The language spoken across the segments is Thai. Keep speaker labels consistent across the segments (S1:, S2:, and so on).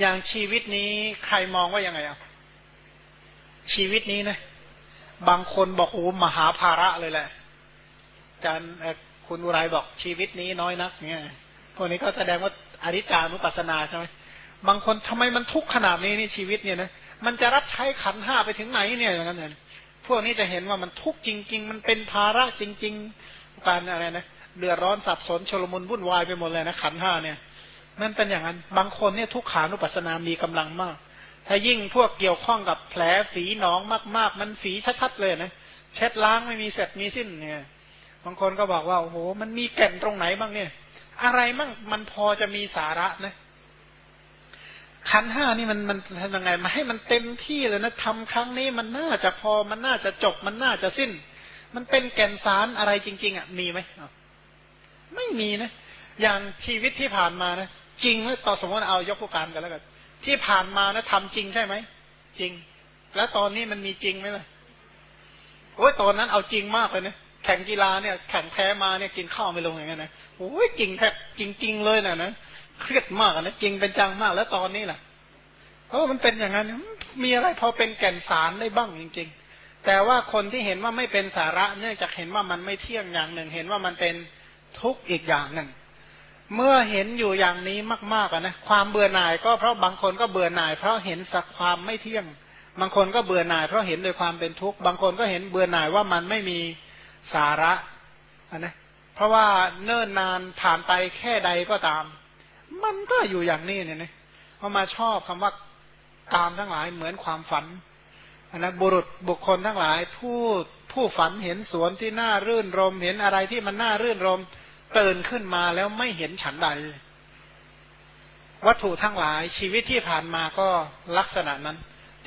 S1: อย่างชีวิตนี้ใครมองว่ายังไงอะชีวิตนี้นะ บางคนบอกโอ้มหาภาระเลยแหละอาจารย์คุณอุไรบอกชีวิตนี้น้อยนักเนี่ยพวกนี้ก็แสดงว่าอริจานุปัสสนาใช่ไหมบางคนทำไมมันทุกข์ขนาดนี้นี่ชีวิตเนี่ยนะมันจะรับใช้ขันห้าไปถึงไหนเนี่ยอย่างนั้นเลยพวกนี้จะเห็นว่ามันทุกข์จริง ๆ มันเป็นภาระจริง ๆ การอะไรนะเดือดร้อนสับสนชลมุนวุ่นวายไปหมดเลยนะขันห้าเนี่ย นั่นเป็นอย่างนั้น บางคนเนี่ยทุกขานุปัสสนามีกำลังมาก ถ้ายิ่งพวกเกี่ยวข้องกับแผลฝีหนองมาก ๆ มันฝีชัดๆเลยนะเช็ดล้างไม่มีเสร็จมีสิ้นเนี่ยบางคนก็บอกว่าโอ้โหมันมีแก่นตรงไหนบ้างเนี่ย อะไรมั่งมันพอจะมีสาระนะขันห้านี่มันมันทำยังไงมาให้มันเต็มที่เลยนะทำครั้งนี้มันน่าจะพอมันน่าจะจบมันน่าจะสิ้น มันเป็นแก่นสารอะไรจริง ๆ อะ มีไหมไม่มีนะอย่างชีวิตที่ผ่านมานะ จริงไหมต่อสมมติเอายกผู้การกันแล้วกันที่ผ่านมานะทำจริงใช่ไหมจริง แล้วตอนนี้มันมีจริงไหมล่ะโอ้ยตอนนั้นเอาจริงมากเลยนะแข่งกีฬาเนี่ยแข่งแพ้มาเนี่ยกินข้าวไม่ลงอย่างเงี้ยนะโอ้ยจริงแทบจริงๆเลยนะนะเครียดมากนะจริงเป็นจังมากแล้วตอนนี้ล่ะเพราะมันเป็นอย่างนั้นมีอะไรพอเป็นแก่นสารได้บ้างจริง ๆ แต่ว่าคนที่เห็นว่าไม่เป็นสาระเนื่องจากเห็นว่ามันไม่เที่ยงอย่างหนึ่ง เห็นว่ามันเป็นทุกข์อีกอย่างหนึ่ง เมื่อเห็นอยู่อย่างนี้มากๆนะความเบื่อหน่ายก็เพราะบางคนก็เบื่อหน่าย เพราะเห็นสักความไม่เที่ยง บางคนก็เบื่อหน่าย เพราะเห็นโดยความเป็นทุกข์บางคนก็เห็นเบื่อหน่ายว่ามันไม่มีสาระนะเพราะว่าเนิ่นนานผ่านไปแค่ใดก็ตาม มันก็อยู่อย่างนี้เนี่ยนะพอมาชอบคำว่าตามทั้งหลายเหมือนความฝันนะบุรุษบุคคลทั้งหลายผู้ผู้ฝันเห็นสวนที่น่ารื่นรม เห็นอะไรที่มันน่ารื่นรม ตื่นขึ้นมาแล้วไม่เห็นฉันใด วัตถุทั้งหลายชีวิตที่ผ่านมาก็ลักษณะนั้น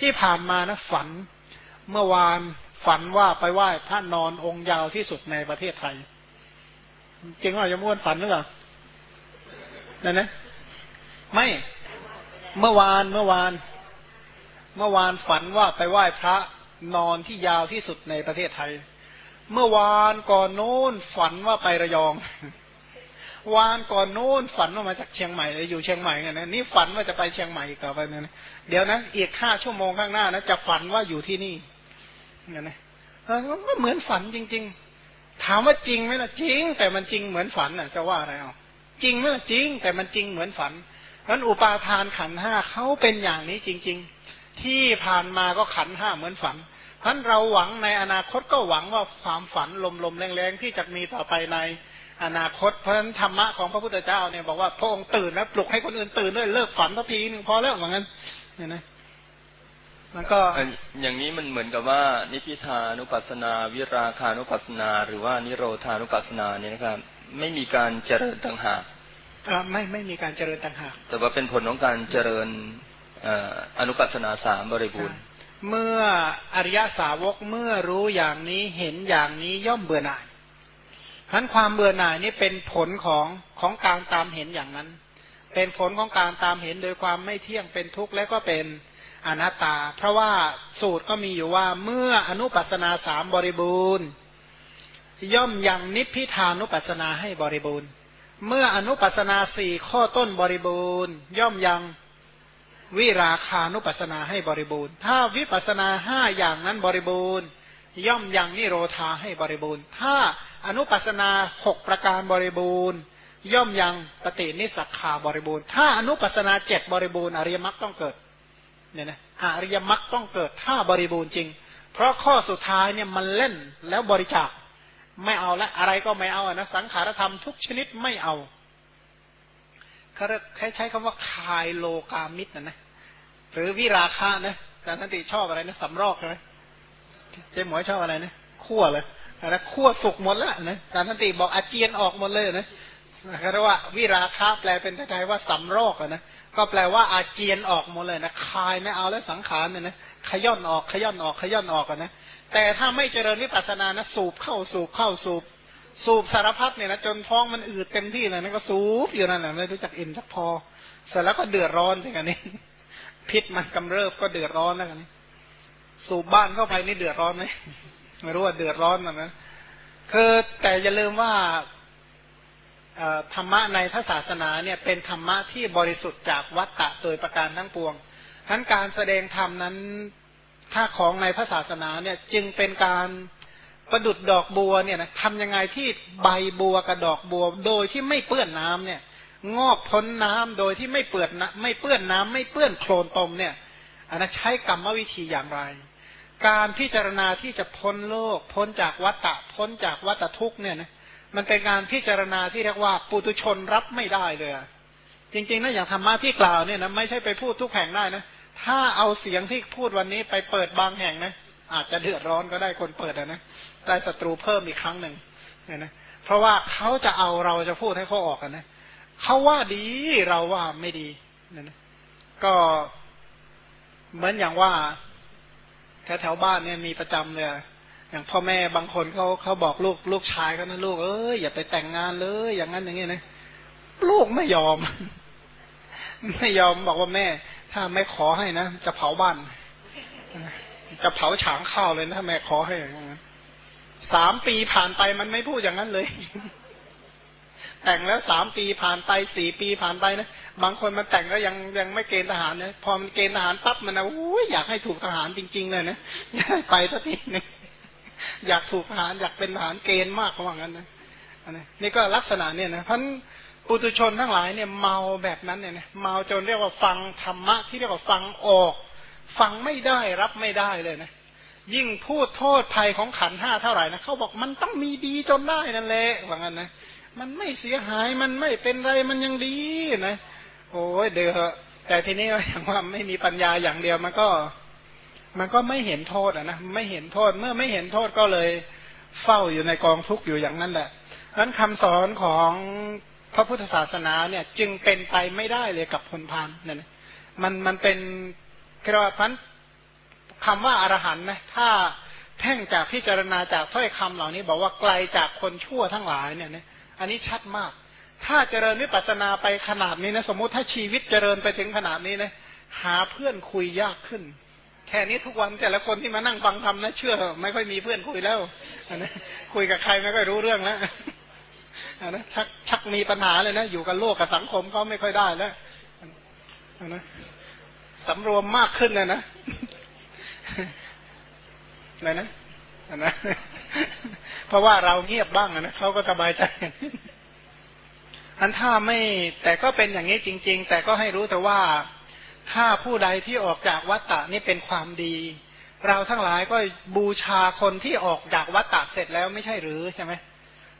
S1: ที่ผ่านมานะฝันเมื่อวานฝันว่าไปไหว้พระนอนองค์ยาวที่สุดในประเทศไทย จริงว่าจะม้วนฝันหรือเปล่านั่นนะไม่เมื่อวานเมื่อวาน เมื่อวานฝันว่าไปไหว้พระนอนที่ยาวที่สุดในประเทศไทย เมื่อวานก่อนโน้นฝันว่าไประยอง วานก่อนโน้นฝันว่ามาจากเชียงใหม่อยู่เชียงใหม่ไงนะนี่ฝันว่าจะไปเชียงใหม่ต่อไปนะเดี๋ยวนะอีกห้าชั่วโมงข้างหน้านะจะฝันว่าอยู่ที่นี่เนี่ยนะก็เหมือนฝันจริง ๆ ถามว่าจริงไหมล่ะจริง แต่มันจริงเหมือนฝันอะ จะว่าอะไรเอาจริงเมื่อจริง แต่มันจริงเหมือนฝันนั้นอุปาทานขันห้าเขาเป็นอย่างนี้จริง ๆ ที่ผ่านมาก็ขันห้าเหมือนฝัน เพราะเราหวังในอนาคตก็หวังว่าความฝันลมๆแรงๆที่จะมีต่อไปในอนาคตเพราะฉะนั้นธรรมะของพระพุทธเจ้าเนี่ยบอกว่าพระองค์ตื่นแล้วปลุกให้คนอื่นตื่นด้วยเลิกฝันสักทีนึงพอแล้วเหมือนกันเนี่ยนะมันก็
S2: อย่างนี้มันเหมือนกับว่านิพิทานุปัสนา วิราคานุปัสนา หรือว่านิโรธานุปัสนาเนี่ยนะครับ ไม่มีการเจริญต่างหาก
S1: ไม่ไม่มีการเจริญต่างหาก
S2: แต่ว่าเป็นผลของการเจริญอนุปัสนาสามบริบูรณ์
S1: เมื่ออริยสาวกเมื่อรู้อย่างนี้เห็นอย่างนี้ย่อมเบื่อหน่ายพันความเบื่อหน่ายนี้เป็นผลของของการตามเห็นอย่างนั้น เป็นผลของการตามเห็นโดยความไม่เที่ยงเป็นทุกข์และก็เป็นอนัตตา เพราะว่าสูตรก็มีอยู่ว่าเมื่ออนุปัสนาสามบริบูรณ์ ย่อมยังนิพพิทานุปัสนาให้บริบูรณ์ เมื่ออนุปัสนาสี่ข้อต้นบริบูรณ์ ย่อมยัง วิราคานุปัสนาให้บริบูรณ์ ถ้าวิปัสนาห้าอย่างนั้นบริบูรณ์ ย่อมยังนิโรธาให้บริบูรณ์ ถ้าอนุปัสนาหกประการบริบูรณ์ ย่อมยังปฏินิสักขาบริบูรณ์ ถ้าอนุปัสนาเจ็ดบริบูรณ์อริยมรรคต้องเกิดเนี่ยนะอริยมรรคต้องเกิดถ้าบริบูรณ์จริง เพราะข้อสุดท้ายเนี่ยมันเล่นแล้วบริจาคไม่เอาละอะไรก็ไม่เอานะสังขารธรรมทุกชนิดไม่เอา เขาใช้คำว่าคายโลกามิตรนะนะหรือวิราคะนะอาจารย์นันติชอบอะไรนะสำรอกใช่ไหมเจ๊หมวยชอบอะไรนะขั้วเลยนะขั้วสุกหมดแล้วนะอาจารย์นันติบอกอาเจียนออกหมดเลยนะเขาเรียกว่าวิราคะแปลเป็นไทยว่าสำรอกนะก็แปลว่าอาเจียนออกหมดเลยนะคายไม่เอาแล้วสังขารเนี่ยนะขย่อนออกขย่อนออกขย่อนออกนะแต่ถ้าไม่เจริญวิปัสสนานะสูบเข้าสูบเข้าสูบ สูบสารพัดเนี่ยนะจนท้องมันอืดเต็มที่เลยนะก็สูบอยู่นั่นแหละไม่รู้จักอินสักพอ เสร็จแล้วก็เดือดร้อนอย่างนี้ พิษมันกำเริบก็เดือดร้อนแล้วกันนี้ สูบบ้านเข้าไปนี่เดือดร้อนไหมไม่รู้ว่าเดือดร้อนนะนะคือแต่อย่าลืมว่าธรรมะในพระศาสนาเนี่ยเป็นธรรมะที่บริสุทธิ์จากวัตตะโดยประการทั้งปวงทั้นการแสดงธรรมนั้นถ้าของในพระศาสนาเนี่ยจึงเป็นการ ประดุดดอกบัวเนี่ยนะทำยังไงที่ใบบัวกับดอกบัว โดยที่ไม่เปื้อนน้ำเนี่ย งอกพ้นน้ำโดยที่ไม่เปื้อนนะไม่เปื้อนน้ำไม่เปื้อนโคลนตมเนี่ยอันนั้นใช้กรรมวิธีอย่างไร การพิจารณาที่จะพ้นโลก พ้นจากวัตตะพ้นจากวัตทุกเนี่ยนะมันเป็นการพิจารณาที่เรียกว่าปุตุชนรับไม่ได้เลย จริงๆนะอย่างธรรมะที่กล่าวเนี่ยนะไม่ใช่ไปพูดทุกแห่งได้นะถ้าเอาเสียงที่พูดวันนี้ไปเปิดบางแห่งนะ อาจจะเดือดร้อนก็ได้คนเปิดนะได้ศัตรูเพิ่มอีกครั้งหนึ่งเนี่ยนะเพราะว่าเขาจะเอาเราจะพูดให้เขาออกกันนะเขาว่าดีเราว่าไม่ดีเนี่ยนะก็เหมือนอย่างว่าแถวแถวบ้านเนี่ยมีประจำเลยอย่างพ่อแม่บางคนเขาเขาบอกลูกลูกชายเขานะลูกเอ้ยอย่าไปแต่งงานเลย อย่างนั้นอย่างนี้นะลูกไม่ยอม ไม่ยอมบอกว่าแม่ ถ้าไม่ขอให้นะจะเผาบ้าน จะเผาฉางข้าวเลยนะแม่ขอให้สามปีผ่านไปมันไม่พูดอย่างนั้นเลย แต่งแล้วสามปีผ่านไปสี่ปีผ่านไปนะบางคนมันแต่งแล้วยังยังไม่เกณฑ์ทหารนะพอมันเกณฑ์ทหารปั๊บมันนะอุ้ยอยากให้ถูกทหารจริง ๆ เลยนะอยากไปสักทีนึงอยากถูกทหารอยากเป็นทหารเกณฑ์มากเขาว่างั้นนะนี่ก็ลักษณะเนี่ยนะพันปุตุชนทั้งหลายเนี่ยเมาแบบนั้นเนี่ยเมาจนเรียกว่าฟังธรรมะที่เรียกว่าฟังออก ฟังไม่ได้รับไม่ได้เลยนะ ยิ่งพูดโทษภัยของขันห้าเท่าไหร่นะเขาบอกมันต้องมีดีจนได้นั่นแหละว่างั้นนะมันไม่เสียหายมันไม่เป็นไรมันยังดีนะโอ้ยเดือแต่ทีนี้อย่างว่าไม่มีปัญญาอย่างเดียวมันก็ มันก็ไม่เห็นโทษอะนะไม่เห็นโทษเมื่อไม่เห็นโทษก็เลย เฝ้าอยู่ในกองทุกข์อยู่อย่างนั้นแหละนั้นคำสอนของพระพุทธศาสนาเนี่ย จึงเป็นไปไม่ได้เลยกับคนพานนี่นะมันมันเป็น กระพันคำว่าอารหันนะถ้าแพ่งจากพิจารณาจากถ้อยคำเหล่านี้ บอกว่าไกลจากคนชั่วทั้งหลายเนี่ยนะอันนี้ชัดมาก ถ้าเจริญวิปัสสนาไปขนาดนี้นะสมมุติถ้าชีวิตเจริญไปถึงขนาดนี้นะหาเพื่อนคุยยากขึ้น แค่นี้ทุกวันแต่ละคนที่มานั่งฟังธรรมนะเชื่อ ไม่ค่อยมีเพื่อนคุยแล้วนะคุยกับใครไม่ค่อยรู้เรื่องแล้วนะชักชักมีปัญหาเลยนะ อยู่กับโลกกับสังคมเขาไม่ค่อยได้แล้วนะ สำรวมมากขึ้นเลยนะอะไรนะนะเพราะว่าเราเงียบบ้างนะเขาก็สบายใจอันถ้าไม่แต่ก็เป็นอย่างนี้จริง ๆ แต่ก็ให้รู้แต่ว่าถ้าผู้ใดที่ออกจากวัตตะนี่เป็นความดี เราทั้งหลายก็บูชาคนที่ออกจากวัตตะเสร็จแล้วไม่ใช่หรือใช่ไหม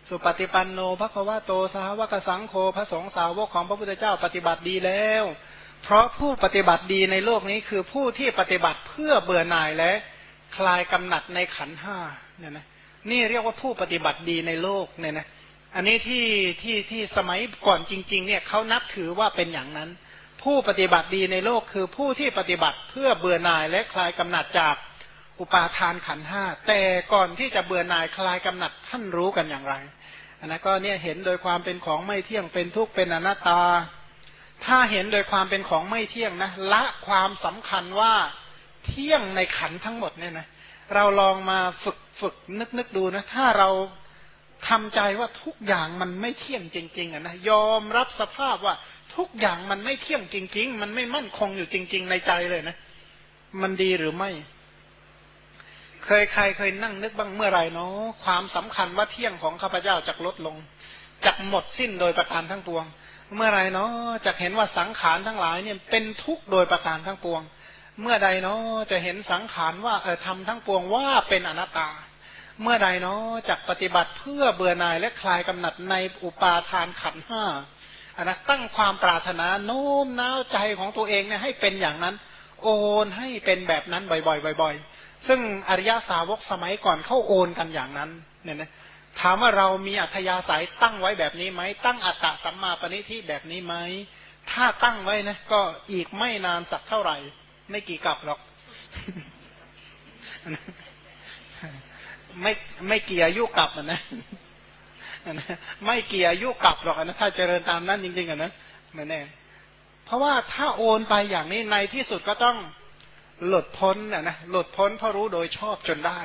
S1: สุปฏิปันโนพระควาโตสาวกสังโฆพระสงฆ์สาวกของพระพุทธเจ้าปฏิบัติดีแล้ว เพราะผู้ปฏิบัติดีในโลกนี้คือผู้ที่ปฏิบัติเพื่อเบื่อหน่ายและ คลายกำหนัดในขันห้าเนี่ยนะนี่เรียกว่าผู้ปฏิบัติดีในโลกเนี่ยนะอันนี้ที่ที่ที่สมัยก่อนจริง ๆ เนี่ยเขานับถือว่าเป็นอย่างนั้น ผู้ปฏิบัติดีในโลกคือผู้ที่ปฏิบัติเพื่อเบื่อหน่ายและคลายกำหนัดจากอุปาทานขันห้าแต่ก่อนที่จะเบื่อหน่ายคลายกำหนัดท่านรู้กันอย่างไรอันนั้นก็เนี่ยเห็นโดยความเป็นของไม่เที่ยงเป็นทุกข์เป็นอนัตตา ถ้าเห็นโดยความเป็นของไม่เที่ยงนะละความสำคัญว่าเที่ยงในขันทั้งหมดเนี่ยนะเราลองมาฝึกฝึกนึกนึกดูนะ ถ้าเราทำใจว่าทุกอย่างมันไม่เที่ยงจริง ๆอะนะยอมรับสภาพว่าทุกอย่างมันไม่เที่ยงจริง ๆ มันไม่มั่นคงอยู่จริง ๆ ในใจเลยนะ มันดีหรือไม่ เคยใครเคยนั่งนึกบ้างเมื่อไหร่เนาะความสำคัญว่าเที่ยงของข้าพเจ้าจะลดลงจะหมดสิ้นโดยประการทั้งปวง เมื่อไรเนาะจะเห็นว่าสังขารทั้งหลายเนี่ยเป็นทุกข์โดยประการทั้งปวง เมื่อใดเนาะจะเห็นสังขารว่าเออทำทั้งปวงว่าเป็นอนัตตา เมื่อใดเนาะจะปฏิบัติเพื่อเบื่อหน่ายและคลายกำหนัดในอุปาทานขันห้าอันนะตั้งความปรารถนาโน้มน้าวใจของตัวเองเนี่ยให้เป็นอย่างนั้น โอนให้เป็นแบบนั้นบ่อยๆบ่อยๆซึ่งอริยาสาวกสมัยก่อนเข้าโอนกันอย่างนั้นเนี่ยนะ ถามว่าเรามีอัธยาศัยตั้งไว้แบบนี้ไหม ตั้งอัตตะสัมมาปณิทิแบบนี้ไหม ถ้าตั้งไว้นะก็อีกไม่นานสักเท่าไหร่ ไม่กี่กลับหรอก ไม่ไม่เกี่ยายุกลับนะไม่เกี่ยายุกลับหรอกนะถ้าเจริญตามนั้นจริงๆอะนะไม่แน่ เพราะว่าถ้าโอนไปอย่างนี้ในที่สุดก็ต้องหลุดพ้นนะนะหลุดพ้นเพราะรู้โดยชอบจนได้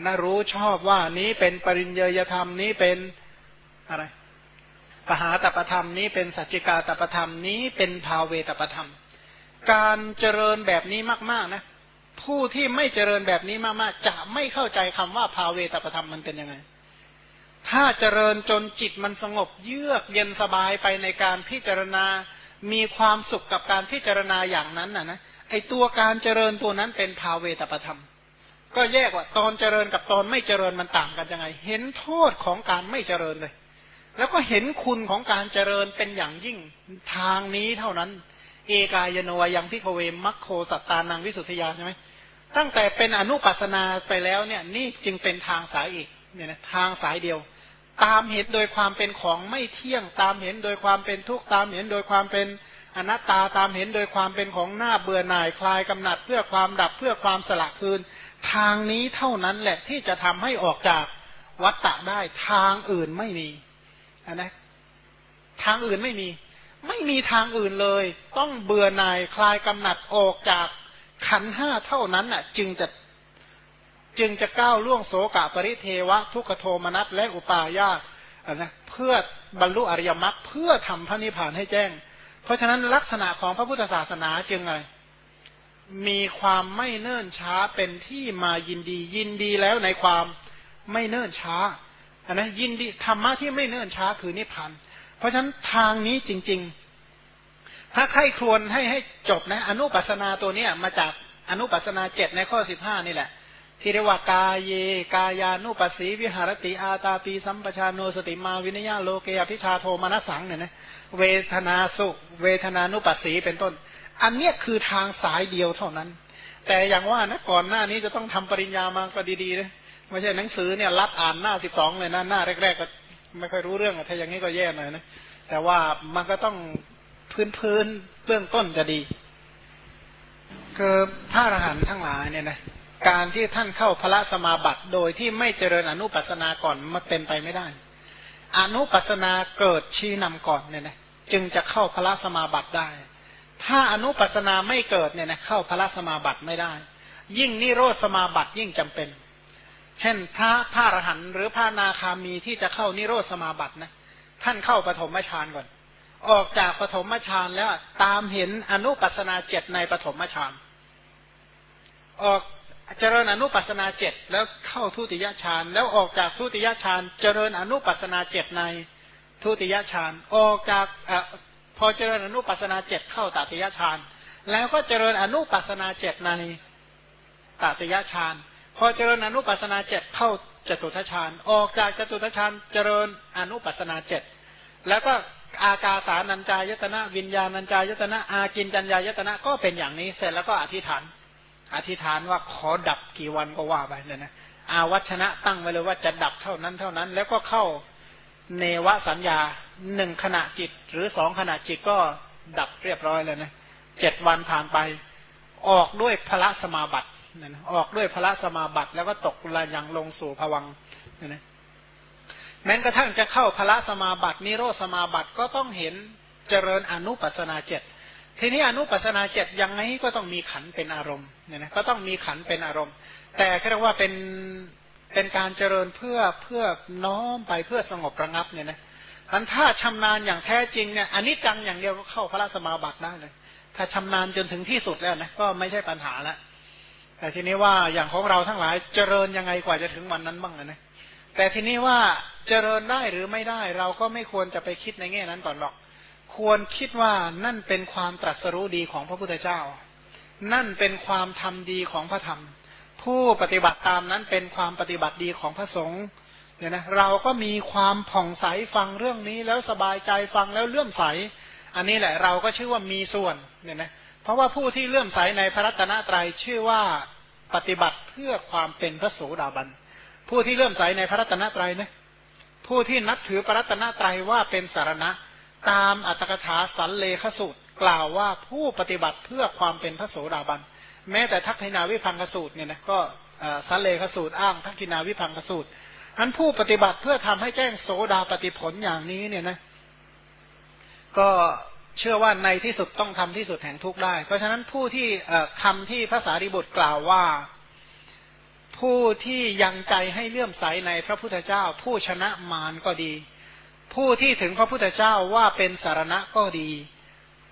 S1: นะรู้ชอบว่านี้เป็นปริญญาธรรมนี้เป็นอะไรปหาตประธรรมนี้เป็นสัจจิกาตประธรรมนี้เป็นภาเวตประธรรม การเจริญแบบนี้มากๆนะผู้ที่ไม่เจริญแบบนี้มากๆ จะไม่เข้าใจคำว่าภาเวตประธรรมมันเป็นยังไง ถ้าเจริญจนจิตมันสงบเยือกเย็นสบายไปในการพิจารณา มีความสุขกับการพิจารณาอย่างนั้นนะนะไอตัวการเจริญตัวนั้นเป็นภาเวตประธรรม ก็แยกว่าตอนเจริญกับตอนไม่เจริญมันต่างกันยังไง เห็นโทษของการไม่เจริญเลย แล้วก็เห็นคุณของการเจริญเป็นอย่างยิ่งทางนี้เท่านั้น เอกายโนยังพิโคเวมัคโคสัตตานังวิสุทธิยาใช่ไหมตั้งแต่เป็นอนุปัสนาไปแล้วเนี่ยนี่จึงเป็นทางสายอีกเนี่ยนะทางสายเดียว ตามเห็นโดยความเป็นของไม่เที่ยง ตามเห็นโดยความเป็นทุกข์ตามเห็นโดยความเป็นอนัตตาตามเห็นโดยความเป็นของหน้าเบื่อหน่ายคลายกำหนัด เพื่อความดับเพื่อความสละคืน ทางนี้เท่านั้นแหละที่จะทำให้ออกจากวัฏฏะได้ ทางอื่นไม่มีนนะทางอื่นไม่มี ไม่มีทางอื่นเลย ต้องเบื่อหน่ายคลายกำหนัดออกจากขันห้าเท่านั้นน่ะ จึงจะจึงจะก้าวล่วงโสกะปริเทวะ ทุกขโทมนัสและอุปาญาตนะเพื่อบรรลุอริยมรรคเพื่อทำพระนิพพานให้แจ้ง เพราะฉะนั้นลักษณะของพระพุทธศาสนาจึงไง มีความไม่เนิ่นช้าเป็นที่มายินดี ยินดีแล้วในความไม่เนิ่นช้าอันนะยินดีธรรมะที่ไม่เนิ่นช้าคือนิพพานเพราะฉะนั้นทางนี้จริง ๆ ถ้าใครครวญให้ให้จบนะ อนุปัสนาตัวเนี้ยมาจากอนุปัสนาเจ็ดในข้อสิบห้านี่แหละที่เรียกว่ากาเย กายานุปัสสีวิหารติอาตาปีสัมปชานโนสติมาวินยาโลเกอภิชาโทมานัสสังเนี่ยนะเวทนาสุเวทนานุปัสสีเป็นต้น อันเนี้ยคือทางสายเดียวเท่านั้น แต่อย่างว่านะก่อนหน้านี้จะต้องทำปริญญามาก็ดีๆนะไม่ใช่หนังสือเนี่ยรับอ่านหน้าสิบสองเลยนะหน้าแรกๆก็ไม่ค่อยรู้เรื่องถ้าอย่างนี้ก็แย่หน่อยนะแต่ว่ามันก็ต้องพื้นพื้นเบื้องต้นจะดีคือพระอรหันต์ทั้งหลายเนี่ยนะการที่ท่านเข้าพระสมาบัติโดยที่ไม่เจริญอนุปัสนาก่อนมันเป็นไปไม่ได้ อนุปัสนาเกิดชี้นำก่อนเนี่ยนะจึงจะเข้าพระสมาบัติได้ ถ้าอนุปัสนาไม่เกิดเนี่ยนะเข้าพระสมาบัติไม่ได้ ยิ่งนิโรธสมาบัติยิ่งจำเป็น เช่นพระพระอรหันต์หรือพระนาคามีที่จะเข้านิโรธสมาบัตินะท่านเข้าปฐมฌานก่อน ออกจากปฐมฌานแล้วตามเห็นอนุปัสนาเจ็ดในปฐมฌานออกเจริญอนุปัสนาเจ็ดแล้วเข้าทุติยฌานแล้วออกจากทุติยฌานเจริญอนุปัสนาเจ็ดในทุติยฌานออกจากอ พอเจริญอนุปัสนาเจ็ดเข้าตติยฌานแล้วก็เจริญอนุปัสนาเจ็ดในตติยฌานพอเจริญอนุปัสนาเจ็ดเข้าจตุทชาญออกจากจตุทชาญเจริญอนุปัสนาเจ็ดแล้วก็อากาสานัญจายตนะ วิญญาณัญจายตนะ อากินจัญญายตนะก็เป็นอย่างนี้เสร็จแล้วก็อธิษฐาน อธิษฐานว่าขอดับกี่วันก็ว่าไปเลยนะอาวัชนะตั้งไว้เลยว่าจะดับเท่านั้นเท่านั้น แล้วก็เข้าเนวสัญญา หนึ่งขณะจิต หรือสองขณะจิตก็ดับเรียบร้อยแล้วนะเจ็ดวันผ่านไป ออกด้วยพระสมาบัตินะออกด้วยพระสมาบัติ แล้วก็ตกลายังลงสู่ภวังนะแม้กระทั่งจะเข้าพระสมาบัตินิโรธสมาบัติก็ต้องเห็นเจริญอนุปัสนาเจ็ดทีนี้อนุปัสนาเจ็ดยังไงก็ต้องมีขันเป็นอารมณ์เนี่ยนะก็ต้องมีขันเป็นอารมณ์ แต่เรียกว่าเป็นเป็นการเจริญเพื่อเพื่อน้อมไปเพื่อสงบระงับเนี่ยนะ มันถ้าชำนาญอย่างแท้จริงเนี่ยอันนี้จังอย่างเดียวก็เข้าพระสมาบัติได้เลย ถ้าชำนาญจนถึงที่สุดแล้วนะก็ไม่ใช่ปัญหาล้วแต่ทีนี้ว่าอย่างของเราทั้งหลายเจริญยังไงกว่าจะถึงวันนั้นบ้างนะแต่ทีนี้ว่าเจริญได้หรือไม่ได้ เราก็ไม่ควรจะไปคิดในแง่นั้นก่อนหรอก ควรคิดว่านั่นเป็นความตรัสรู้ดีของพระพุทธเจ้า นั่นเป็นความทำดีของพระธรรม ผู้ปฏิบัติตามนั้นเป็นความปฏิบัติดีของพระสงฆ์ เนี่ยนะเราก็มีความผ่องใสฟังเรื่องนี้ แล้วสบายใจฟังแล้วเลื่อมใส อันนี้แหละเราก็ชื่อว่ามีส่วนเนี่ยนะเพราะว่าผู้ที่เลื่อมใสในพระรัตนตรัยชื่อว่าปฏิบัติเพื่อความเป็นพระโสดาบัน ผู้ที่เลื่อมใสในพระรัตนตรัยนะผู้ที่นับถือพระรัตนตรัยว่าเป็นสารณะ ตามอัตถกถาสันเลขสูตร กล่าวว่าผู้ปฏิบัติเพื่อความเป็นพระโสดาบัน แม้แต่ทักษินาวิพังคสูตรเนี่ยนะก็สันเลขสูตรอ้างทักษินาวิพังคสูตร อันผู้ปฏิบัติเพื่อทำให้แจ้งโสดาปฏิผลอย่างนี้เนี่ยนะ ก็เชื่อว่าในที่สุดต้องทำที่สุดแห่งทุกได้ เพราะฉะนั้นผู้ที่คำที่ภาษาริบุตรกล่าวว่า ผู้ที่ยังใจให้เลื่อมใสในพระพุทธเจ้า ผู้ชนะมารก็ดี ผู้ที่ถึงพระพุทธเจ้าว่าเป็นสารณะก็ดี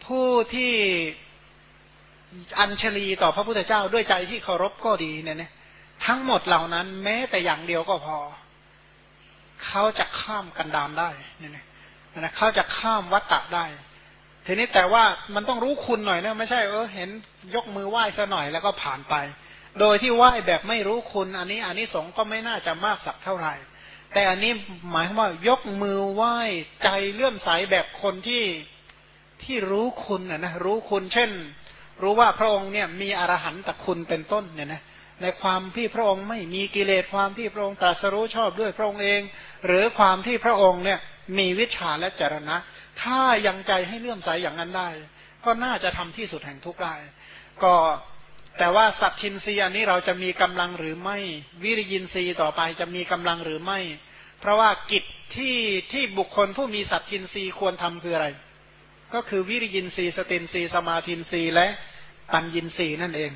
S1: ผู้ที่อัญชลีต่อพระพุทธเจ้าด้วยใจที่เคารพก็ดีเนี่ยนะทั้งหมดเหล่านั้นแม้แต่อย่างเดียวก็พอ เขาจะข้ามกันดานได้เนี่ยนะนะเขาจะข้ามวัตตะได้ ทีนี้แต่ว่ามันต้องรู้คุณหน่อยนะไม่ใช่เออเห็นยกมือไหว้ซะหน่อยแล้วก็ผ่านไป โดยที่ไหว้แบบไม่รู้คุณ อันนี้อันนี้สงก็ไม่น่าจะมากสักเท่าไหร่ แต่อันนี้หมายความว่ายกมือไหว้ใจเลื่อมใสแบบคนที่ที่รู้คุณนะนะรู้คุณ เช่น รู้ว่าพระองค์เนี่ยมีอรหันตคุณเป็นต้นเนี่ยนะ ในความที่พระองค์ไม่มีกิเลสความที่พระองค์ตรัสรู้ชอบด้วยพระองค์เอง หรือความที่พระองค์เนี่ยมีวิชาและจรณะ ถ้ายังใจให้เลื่อมใสอย่างนั้นได้ ก็น่าจะทำที่สุดแห่งทุกข์ได้ ก็แต่ว่าสัตทินรีอันนี้เราจะมีกำลังหรือไม่ วิริยินทรีย์ต่อไปจะมีกำลังหรือไม่ เพราะว่ากิจที่ที่บุคคลผู้มีสัตทินรีควรทำคืออะไร ก็คือวิริยินทรีย์สตินรียสมาธินรียและปัญญินทรียนั่นเอง